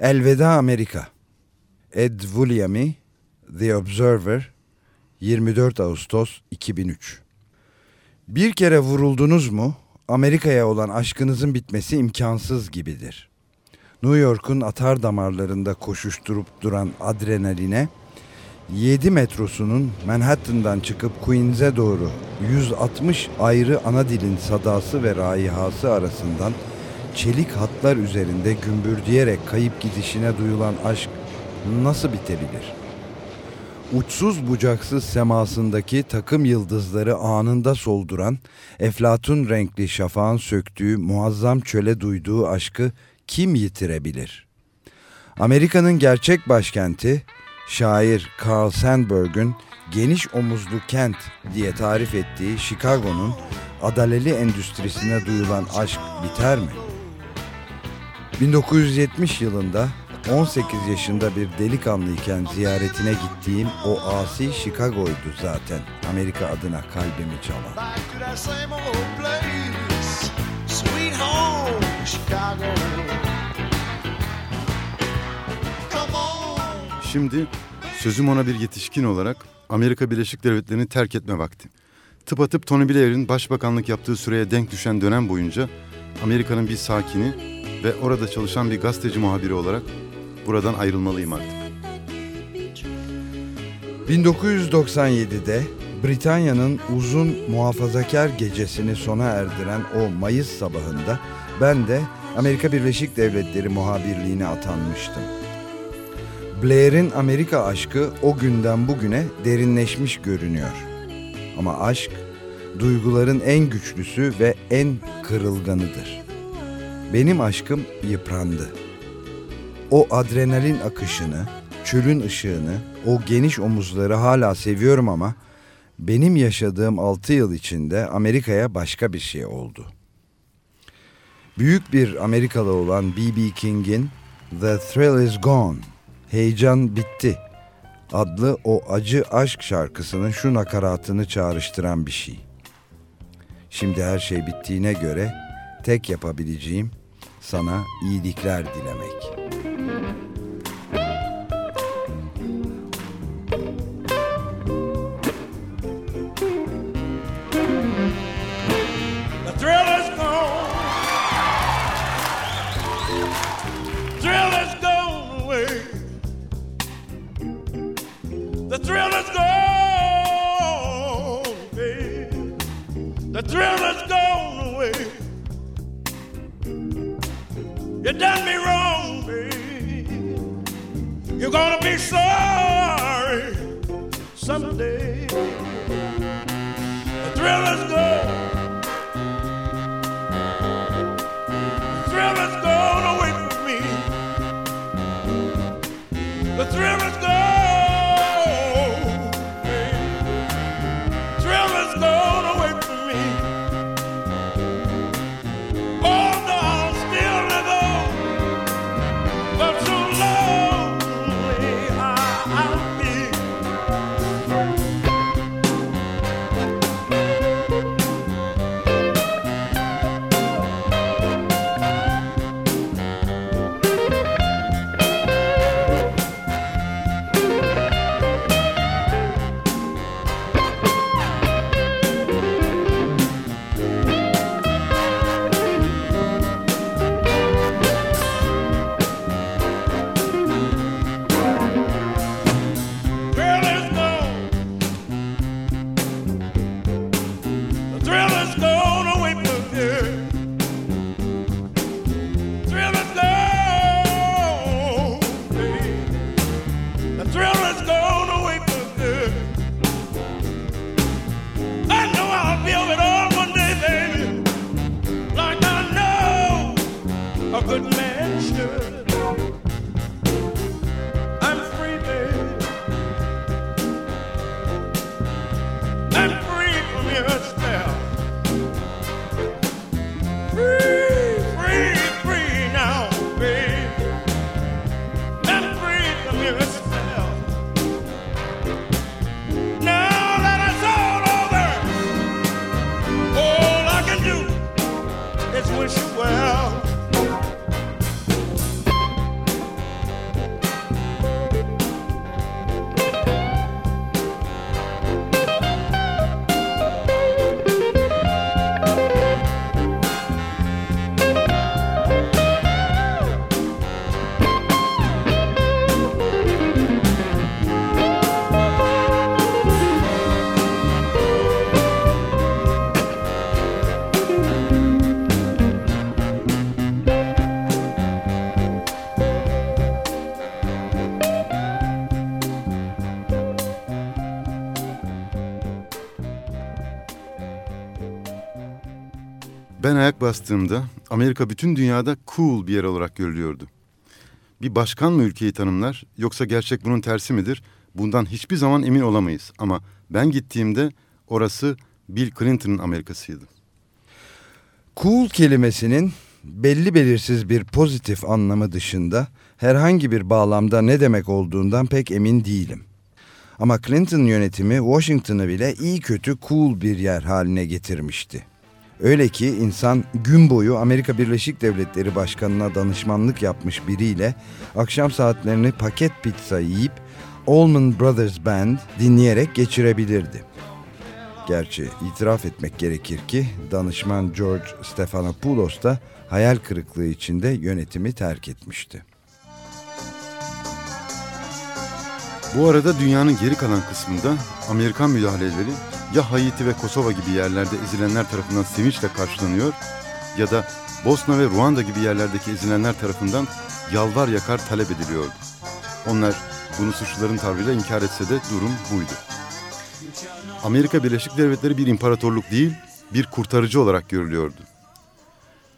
Elveda Amerika Ed Vulliamy The Observer 24 Ağustos 2003 Bir kere vuruldunuz mu Amerika'ya olan aşkınızın bitmesi imkansız gibidir. New York'un atar damarlarında koşuşturup duran adrenaline 7 metrosunun Manhattan'dan çıkıp Queens'e doğru 160 ayrı ana dilin sadası ve raihası arasından çelik hatlar üzerinde gümbürdeyerek kayıp gidişine duyulan aşk nasıl bitebilir? Uçsuz bucaksız semasındaki takım yıldızları anında solduran, eflatun renkli şafağın söktüğü muazzam çöle duyduğu aşkı kim yitirebilir? Amerika'nın gerçek başkenti, şair Carl Sandburg'un geniş omuzlu kent diye tarif ettiği Chicago'nun adaleli endüstrisine duyulan aşk biter mi? 1970 yılında 18 yaşında bir delikanlıyken ziyaretine gittiğim o asi Chicago'ydu zaten Amerika adına kalbimi çalan. Şimdi sözüm ona bir yetişkin olarak Amerika Birleşik Devletleri'ni terk etme vakti. Tıpatıp Tony Blair'in başbakanlık yaptığı süreye denk düşen dönem boyunca Amerika'nın bir sakini ve orada çalışan bir gazeteci muhabiri olarak buradan ayrılmalıyım artık. 1997'de Britanya'nın uzun muhafazakar gecesini sona erdiren o Mayıs sabahında ben de Amerika Birleşik Devletleri muhabirliğine atanmıştım. Blair'in Amerika aşkı o günden bugüne derinleşmiş görünüyor. Ama aşk duyguların en güçlüsü ve en kırılganıdır. Benim aşkım yıprandı. O adrenalin akışını, çölün ışığını, o geniş omuzları hala seviyorum ama benim yaşadığım 6 yıl içinde Amerika'ya başka bir şey oldu. Büyük bir Amerikalı olan B.B. King'in The Thrill Is Gone, Heyecan Bitti adlı o acı aşk şarkısının şu nakaratını çağrıştıran bir şey. Şimdi her şey bittiğine göre tek yapabileceğim sana iyilikler dilemek. Thrill is gone. Thrill. The thrill is gone. done me wrong, babe. You're gonna be sorry someday. The thrill is good. Ben ayak bastığımda Amerika bütün dünyada cool bir yer olarak görülüyordu. Bir başkan mı ülkeyi tanımlar yoksa gerçek bunun tersi midir? Bundan hiçbir zaman emin olamayız ama ben gittiğimde orası Bill Clinton'ın Amerikasıydı. Cool kelimesinin belli belirsiz bir pozitif anlamı dışında herhangi bir bağlamda ne demek olduğundan pek emin değilim. Ama Clinton yönetimi Washington'ı bile iyi kötü cool bir yer haline getirmişti. Öyle ki insan gün boyu Amerika Birleşik Devletleri Başkanı'na danışmanlık yapmış biriyle akşam saatlerini paket pizza yiyip Allman Brothers Band dinleyerek geçirebilirdi. Gerçi itiraf etmek gerekir ki danışman George Stephanopoulos da hayal kırıklığı içinde yönetimi terk etmişti. Bu arada dünyanın geri kalan kısmında Amerikan müdahaleleri ya Haiti ve Kosova gibi yerlerde ezilenler tarafından sevinçle karşılanıyor ya da Bosna ve Ruanda gibi yerlerdeki ezilenler tarafından yalvar yakar talep ediliyordu. Onlar bunu suçluların tavrıyla inkar etse de durum buydu. Amerika Birleşik Devletleri bir imparatorluk değil, bir kurtarıcı olarak görülüyordu.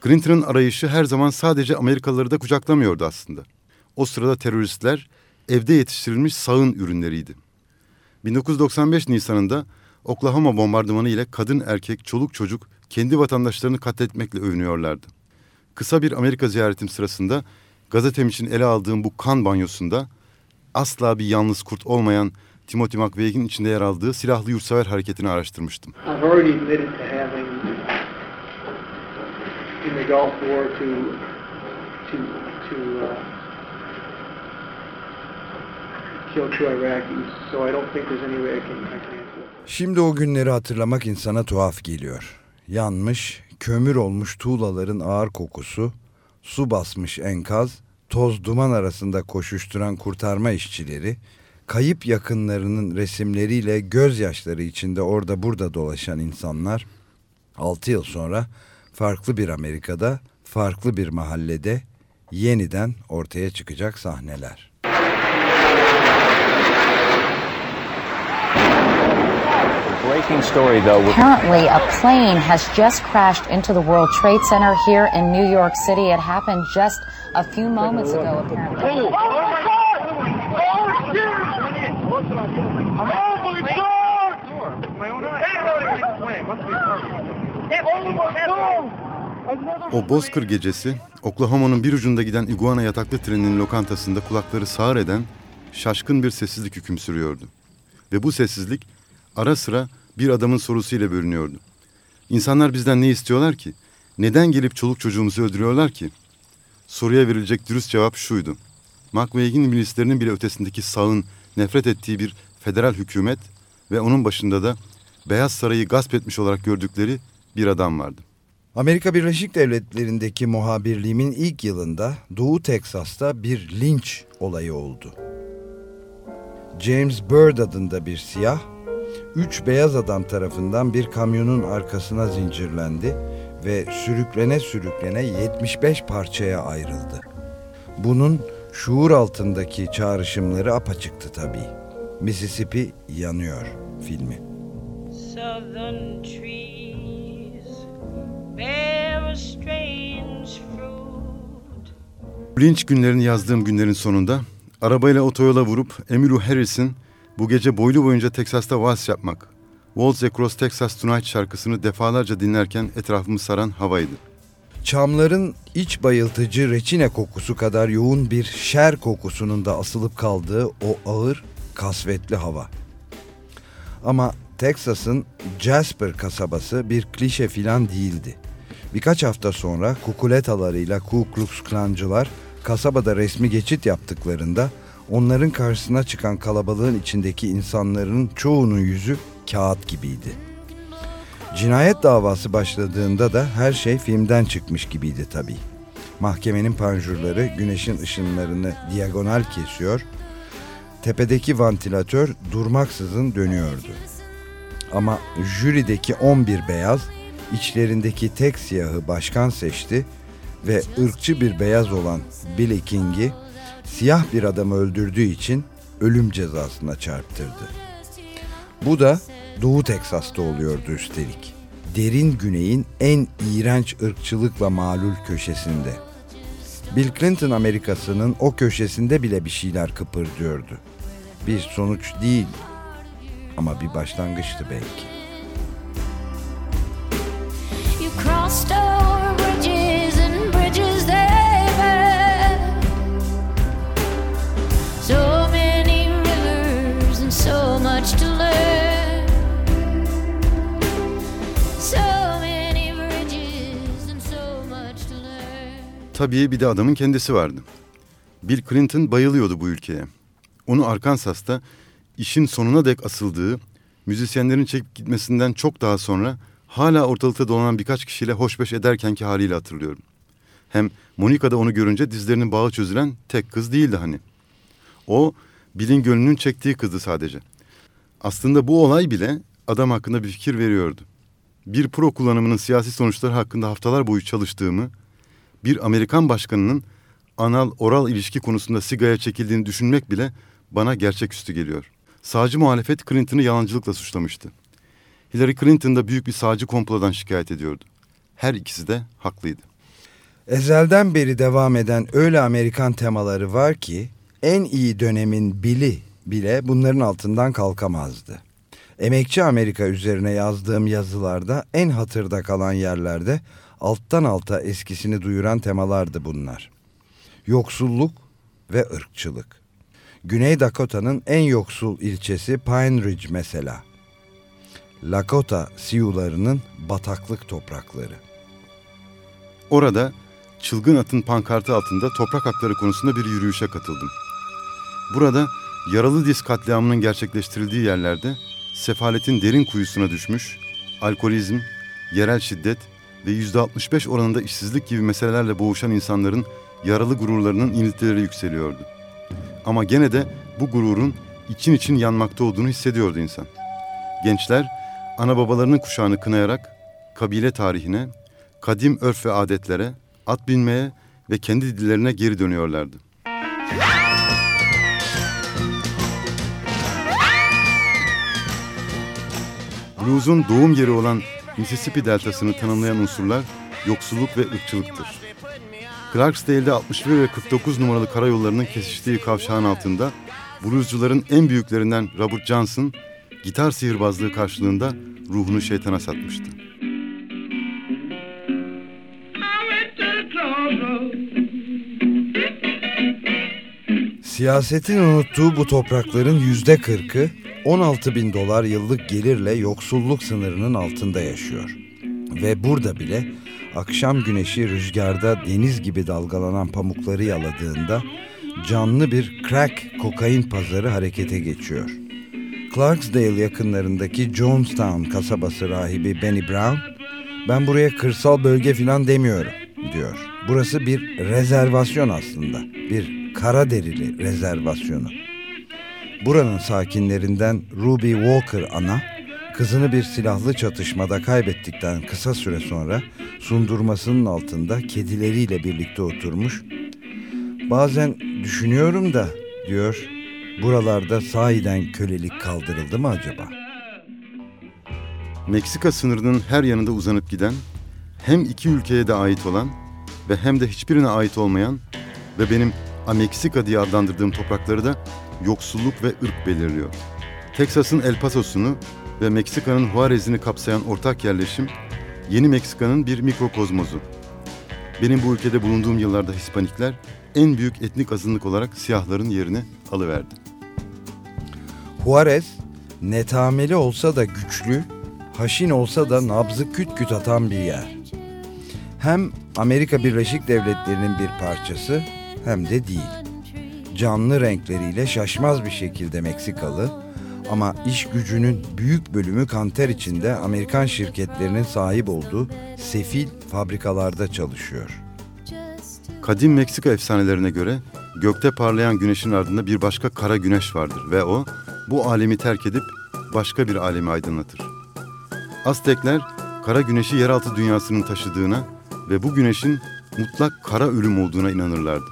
Clinton'ın arayışı her zaman sadece Amerikalıları da kucaklamıyordu aslında. O sırada teröristler evde yetiştirilmiş sağın ürünleriydi. 1995 Nisan'ında Oklahoma bombardımanı ile kadın erkek çoluk çocuk kendi vatandaşlarını katletmekle övünüyorlardı. Kısa bir Amerika ziyaretim sırasında gazetem için ele aldığım bu kan banyosunda asla bir yalnız kurt olmayan Timothy McVeigh'in içinde yer aldığı silahlı yurtsever hareketini araştırmıştım. Uh, kill two Iraqis. So I don't think there's any way I can, I can. Şimdi o günleri hatırlamak insana tuhaf geliyor. Yanmış, kömür olmuş tuğlaların ağır kokusu, su basmış enkaz, toz duman arasında koşuşturan kurtarma işçileri, kayıp yakınlarının resimleriyle gözyaşları içinde orada burada dolaşan insanlar, 6 yıl sonra farklı bir Amerika'da, farklı bir mahallede yeniden ortaya çıkacak sahneler. Breaking story, though. Apparently, a plane has just crashed into the World Trade Center here in New York City. It happened just a few moments ago, apparently. Oh my God! Oh shit! Oh my God! Oh my God! O Bozkır gecesi Oklahoma'nın bir ucunda giden iguana yataklı treninin lokantasında kulakları sağır eden şaşkın bir sessizlik hüküm sürüyordu. Ve bu sessizlik ara sıra bir adamın sorusuyla bölünüyordu. İnsanlar bizden ne istiyorlar ki? Neden gelip çoluk çocuğumuzu öldürüyorlar ki? Soruya verilecek dürüst cevap şuydu. McVeigh'in milislerinin bile ötesindeki sağın nefret ettiği bir federal hükümet ve onun başında da Beyaz Sarayı gasp etmiş olarak gördükleri bir adam vardı. Amerika Birleşik Devletleri'ndeki muhabirliğimin ilk yılında Doğu Teksas'ta bir linç olayı oldu. James Bird adında bir siyah, üç beyaz adam tarafından bir kamyonun arkasına zincirlendi ve sürüklene sürüklene 75 parçaya ayrıldı. Bunun şuur altındaki çağrışımları apaçıktı tabii. Mississippi yanıyor filmi. Southern trees bear a strange fruit. Lynch günlerini yazdığım günlerin sonunda arabayla otoyola vurup Emmylou Harris'in bu gece boylu boyunca Teksas'ta vals yapmak, Waltz Across Texas Tonight şarkısını defalarca dinlerken etrafımı saran havaydı. Çamların iç bayıltıcı reçine kokusu kadar yoğun bir şer kokusunun da asılıp kaldığı o ağır, kasvetli hava. Ama Texas'ın Jasper kasabası bir klişe filan değildi. Birkaç hafta sonra kukuletalarıyla Ku Klux Klancılar kasabada resmi geçit yaptıklarında onların karşısına çıkan kalabalığın içindeki insanların çoğunun yüzü kağıt gibiydi. Cinayet davası başladığında da her şey filmden çıkmış gibiydi tabii. Mahkemenin panjurları güneşin ışınlarını diagonal kesiyor, tepedeki vantilatör durmaksızın dönüyordu. Ama jürideki 11 beyaz, içlerindeki tek siyahı başkan seçti ve ırkçı bir beyaz olan Billy King'i siyah bir adamı öldürdüğü için ölüm cezasına çarptırdı. Bu da Doğu Teksas'ta oluyordu üstelik. derin güneyin en iğrenç ırkçılıkla malul köşesinde. Bill Clinton Amerikası'nın o köşesinde bile bir şeyler kıpırdıyordu. Bir sonuç değil ama bir başlangıçtı belki. Tabii bir de adamın kendisi vardı. Bill Clinton bayılıyordu bu ülkeye. Onu Arkansas'ta işin sonuna dek asıldığı, müzisyenlerin çekip gitmesinden çok daha sonra hala ortalıkta dolanan birkaç kişiyle hoşbeş ederkenki haliyle hatırlıyorum. Hem Monica da onu görünce dizlerinin bağı çözülen tek kız değildi hani. O Bill'in gönlünün çektiği kızdı sadece. Aslında bu olay bile adam hakkında bir fikir veriyordu. Bir pro kullanımının siyasi sonuçları hakkında haftalar boyu çalıştığımı, bir Amerikan başkanının anal oral ilişki konusunda sigaya çekildiğini düşünmek bile bana gerçeküstü geliyor. Sağcı muhalefet Clinton'ı yalancılıkla suçlamıştı. Hillary Clinton da büyük bir sağcı komplodan şikayet ediyordu. Her ikisi de haklıydı. Ezelden beri devam eden öyle Amerikan temaları var ki en iyi dönemin Bill'i bile bunların altından kalkamazdı. Emekçi Amerika üzerine yazdığım yazılarda en hatırda kalan yerlerde alttan alta eskisini duyuran temalardı bunlar. Yoksulluk ve ırkçılık. Güney Dakota'nın en yoksul ilçesi Pine Ridge mesela. Lakota Sioux'larının bataklık toprakları. Orada çılgın atın pankartı altında toprak hakları konusunda bir yürüyüşe katıldım. Burada yaralı diz katliamının gerçekleştirildiği yerlerde sefaletin derin kuyusuna düşmüş, alkolizm, yerel şiddet ve %65 oranında işsizlik gibi meselelerle boğuşan insanların yaralı gururlarının iniltileri yükseliyordu. Ama gene de bu gururun için için yanmakta olduğunu hissediyordu insan. Gençler ana babalarının kuşağını kınayarak kabile tarihine, kadim örf ve adetlere, at binmeye ve kendi dillerine geri dönüyorlardı. Blues'un doğum yeri olan Mississippi deltasını tanımlayan unsurlar yoksulluk ve ırkçılıktır. Clarksdale'de 61 ve 49 numaralı karayollarının kesiştiği kavşağın altında bluescuların en büyüklerinden Robert Johnson gitar sihirbazlığı karşılığında ruhunu şeytana satmıştı. Siyasetin unuttuğu bu toprakların yüzde kırkı 16 bin dolar yıllık gelirle yoksulluk sınırının altında yaşıyor. Ve burada bile akşam güneşi rüzgarda deniz gibi dalgalanan pamukları yaladığında canlı bir crack kokain pazarı harekete geçiyor. Clarksdale yakınlarındaki Jonestown kasabası rahibi Benny Brown, ben buraya kırsal bölge falan demiyorum diyor. Burası bir rezervasyon aslında, bir kara derili rezervasyonu. Buranın sakinlerinden Ruby Walker ana, kızını bir silahlı çatışmada kaybettikten kısa süre sonra sundurmasının altında kedileriyle birlikte oturmuş. Bazen düşünüyorum da diyor, buralarda sahiden kölelik kaldırıldı mı acaba? Meksika sınırının her yanında uzanıp giden, hem iki ülkeye de ait olan ve hem de hiçbirine ait olmayan ve benim Ameksika diye adlandırdığım toprakları da yoksulluk ve ırk belirliyor. Teksas'ın El Paso'sunu ve Meksika'nın Juarez'ini kapsayan ortak yerleşim, Yeni Meksika'nın bir mikrokozmozu. Benim bu ülkede bulunduğum yıllarda Hispanikler en büyük etnik azınlık olarak siyahların yerini alıverdi. Juarez netameli olsa da güçlü, haşin olsa da nabzı küt küt atan bir yer. Hem Amerika Birleşik Devletleri'nin bir parçası hem de değil. Canlı renkleriyle şaşmaz bir şekilde Meksikalı ama iş gücünün büyük bölümü kanter içinde Amerikan şirketlerinin sahip olduğu sefil fabrikalarda çalışıyor. Kadim Meksika efsanelerine göre gökte parlayan güneşin ardında bir başka kara güneş vardır ve o bu alemi terk edip başka bir alemi aydınlatır. Aztekler kara güneşi yeraltı dünyasının taşıdığına ve bu güneşin mutlak kara ölüm olduğuna inanırlardı.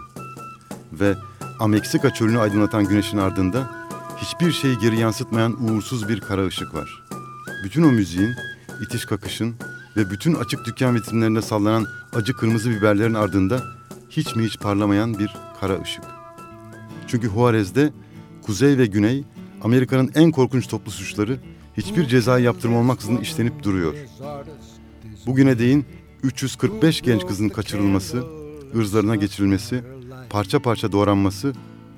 Ve Ameksika çölünü aydınlatan güneşin ardında hiçbir şeyi geri yansıtmayan uğursuz bir kara ışık var. Bütün o müziğin, itiş kakışın, ve bütün açık dükkan vitrinlerinde sallanan acı kırmızı biberlerin ardında hiç mi hiç parlamayan bir kara ışık. Çünkü Juarez'de kuzey ve güney Amerika'nın en korkunç toplu suçları hiçbir cezai yaptırma olmaksızın işlenip duruyor. Bugüne değin 345 genç kızın kaçırılması, ırzlarına geçirilmesi, parça parça doğranması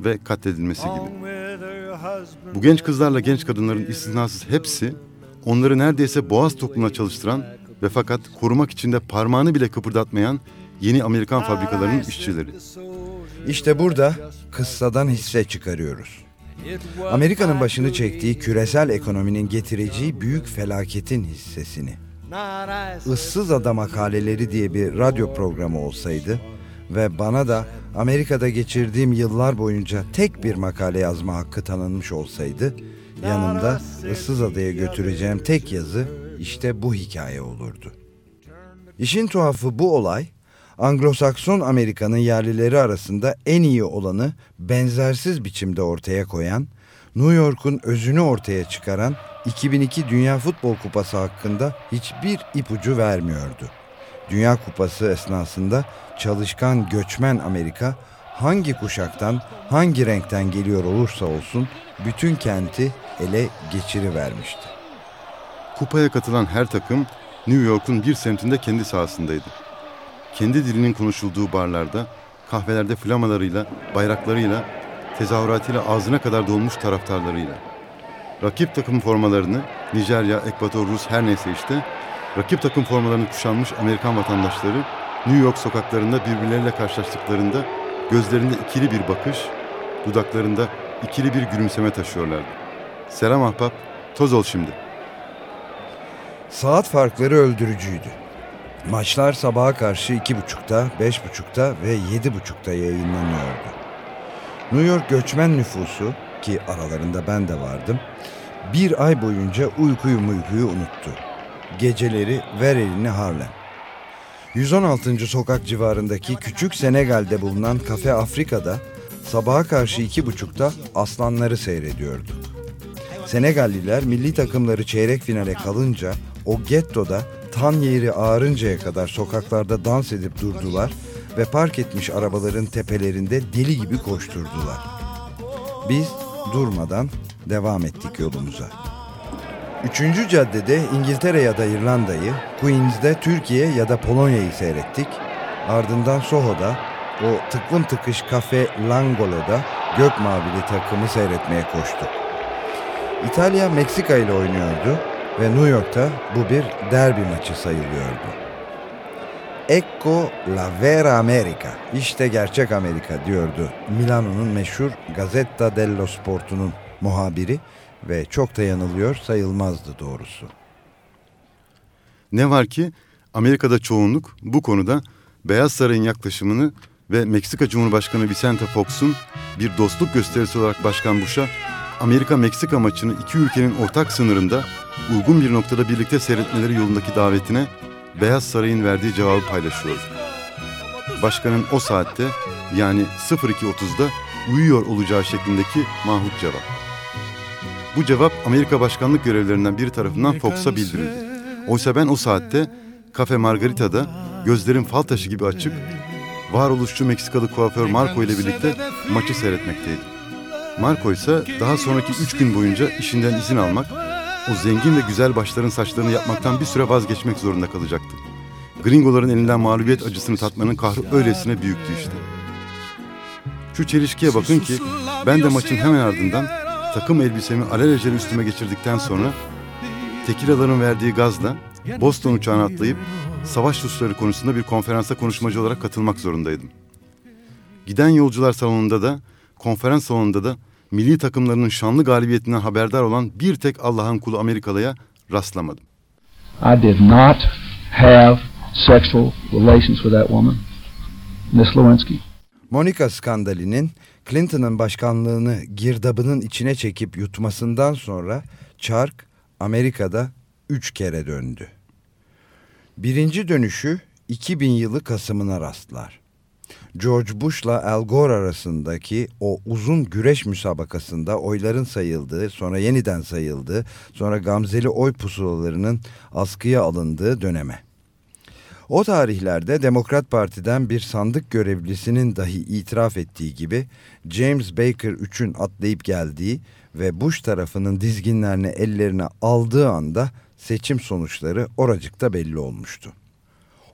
ve katledilmesi gibi. Bu genç kızlarla genç kadınların istisnasız hepsi onları neredeyse boğaz toplumuna çalıştıran ve fakat korumak için de parmağını bile kıpırdatmayan yeni Amerikan fabrikalarının işçileri. İşte burada kıssadan hisse çıkarıyoruz. Amerika'nın başını çektiği küresel ekonominin getireceği büyük felaketin hissesini. Issız Ada Makaleleri diye bir radyo programı olsaydı ve bana da Amerika'da geçirdiğim yıllar boyunca tek bir makale yazma hakkı tanınmış olsaydı, yanımda Issız Ada'ya götüreceğim tek yazı işte bu hikaye olurdu. İşin tuhafı bu olay, Anglo-Sakson Amerika'nın yerlileri arasında en iyi olanı benzersiz biçimde ortaya koyan, New York'un özünü ortaya çıkaran 2002 Dünya Futbol Kupası hakkında hiçbir ipucu vermiyordu. Dünya Kupası esnasında çalışkan göçmen Amerika hangi kuşaktan, hangi renkten geliyor olursa olsun bütün kenti ele geçirivermişti. Kupaya katılan her takım New York'un bir semtinde kendi sahasındaydı. Kendi dilinin konuşulduğu barlarda, kahvelerde flamalarıyla, bayraklarıyla, tezahüratıyla ağzına kadar dolmuş taraftarlarıyla. Rakip takım formalarını Nijerya, Ekvator, Rus her neyse işte rakip takım formalarını kuşanmış Amerikan vatandaşları New York sokaklarında birbirleriyle karşılaştıklarında gözlerinde ikili bir bakış, dudaklarında ikili bir gülümseme taşıyorlardı. Selam ahbap, toz ol şimdi. Saat farkları öldürücüydü. Maçlar sabaha karşı iki buçukta, beş buçukta ve yedi buçukta yayınlanıyordu. New York göçmen nüfusu ki aralarında ben de vardım, bir ay boyunca uykuyu uykuyu unuttu. Geceleri ver elini Harlem. 116. sokak civarındaki küçük Senegal'de bulunan Kafe Afrika'da sabaha karşı iki buçukta aslanları seyrediyorduk. Senegalliler milli takımları çeyrek finale kalınca o gettoda tan yeri ağarıncaya kadar sokaklarda dans edip durdular ve park etmiş arabaların tepelerinde deli gibi koşturdular. Biz durmadan devam ettik yolumuza. Üçüncü caddede İngiltere ya da İrlanda'yı, Queens'de Türkiye ya da Polonya'yı seyrettik. Ardından Soho'da, o tıklım tıkış kafe Langolo'da gök mavili takımı seyretmeye koştuk. İtalya Meksika ile oynuyordu ve New York'ta bu bir derbi maçı sayılıyordu. Ecco la vera America, işte gerçek Amerika diyordu Milano'nun meşhur Gazzetta dello Sport'unun muhabiri ve çok da yanılıyor sayılmazdı doğrusu. Ne var ki Amerika'da çoğunluk bu konuda Beyaz Saray'ın yaklaşımını ve Meksika Cumhurbaşkanı Vicente Fox'un bir dostluk gösterisi olarak Başkan Bush'a Amerika-Meksika maçını iki ülkenin ortak sınırında uygun bir noktada birlikte seyretmeleri yolundaki davetine Beyaz Saray'ın verdiği cevabı paylaşıyordu. Başkanın o saatte yani 02.30'da uyuyor olacağı şeklindeki mahut cevap. Bu cevap Amerika başkanlık görevlilerinden biri tarafından Fox'a bildirildi. Oysa ben o saatte Cafe Margarita'da gözlerim fal taşı gibi açık, varoluşçu Meksikalı kuaför Marco ile birlikte maçı seyretmekteydim. Marco ise daha sonraki üç gün boyunca işinden izin almak, o zengin ve güzel başların saçlarını yapmaktan bir süre vazgeçmek zorunda kalacaktı. Gringoların elinden mağlubiyet acısını tatmanın kahrı öylesine büyüktü işte. Şu çelişkiye bakın ki ben de maçın hemen ardından takım elbisemi alelacele üstüme geçirdikten sonra tekilaların verdiği gazla Boston uçağına atlayıp savaş suçları konusunda bir konferansa konuşmacı olarak katılmak zorundaydım. Giden yolcular salonunda da, konferans salonunda da milli takımlarının şanlı galibiyetinden haberdar olan bir tek Allah'ın kulu Amerikalıya rastlamadım. I did not have sexual relations with that woman, Miss Lewinsky. Monica skandalinin Clinton'ın başkanlığını girdabının içine çekip yutmasından sonra çark Amerika'da üç kere döndü. Birinci dönüşü 2000 yılı Kasım'ına rastlar. George Bush'la Al Gore arasındaki o uzun güreş müsabakasında oyların sayıldığı, sonra yeniden sayıldığı, sonra gamzeli oy pusulalarının askıya alındığı döneme. O tarihlerde Demokrat Parti'den bir sandık görevlisinin dahi itiraf ettiği gibi James Baker 3'ün atlayıp geldiği ve Bush tarafının dizginlerini ellerine aldığı anda seçim sonuçları oracıkta belli olmuştu.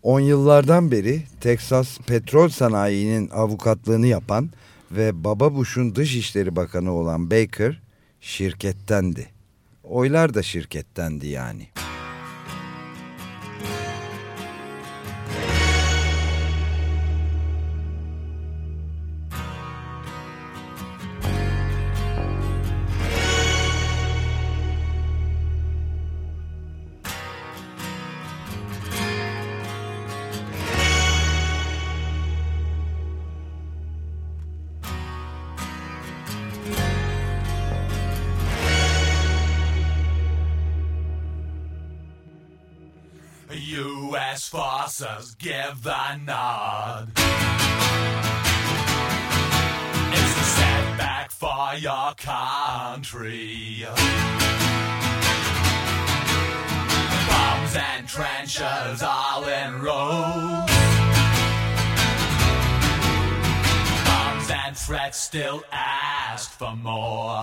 On yıllardan beri Teksas petrol sanayinin avukatlığını yapan ve Baba Bush'un Dışişleri Bakanı olan Baker şirkettendi. Oylar da şirkettendi yani. Forces give the nod. It's a setback for your country. Bombs and trenches all in rows. Bombs and threats still ask for more.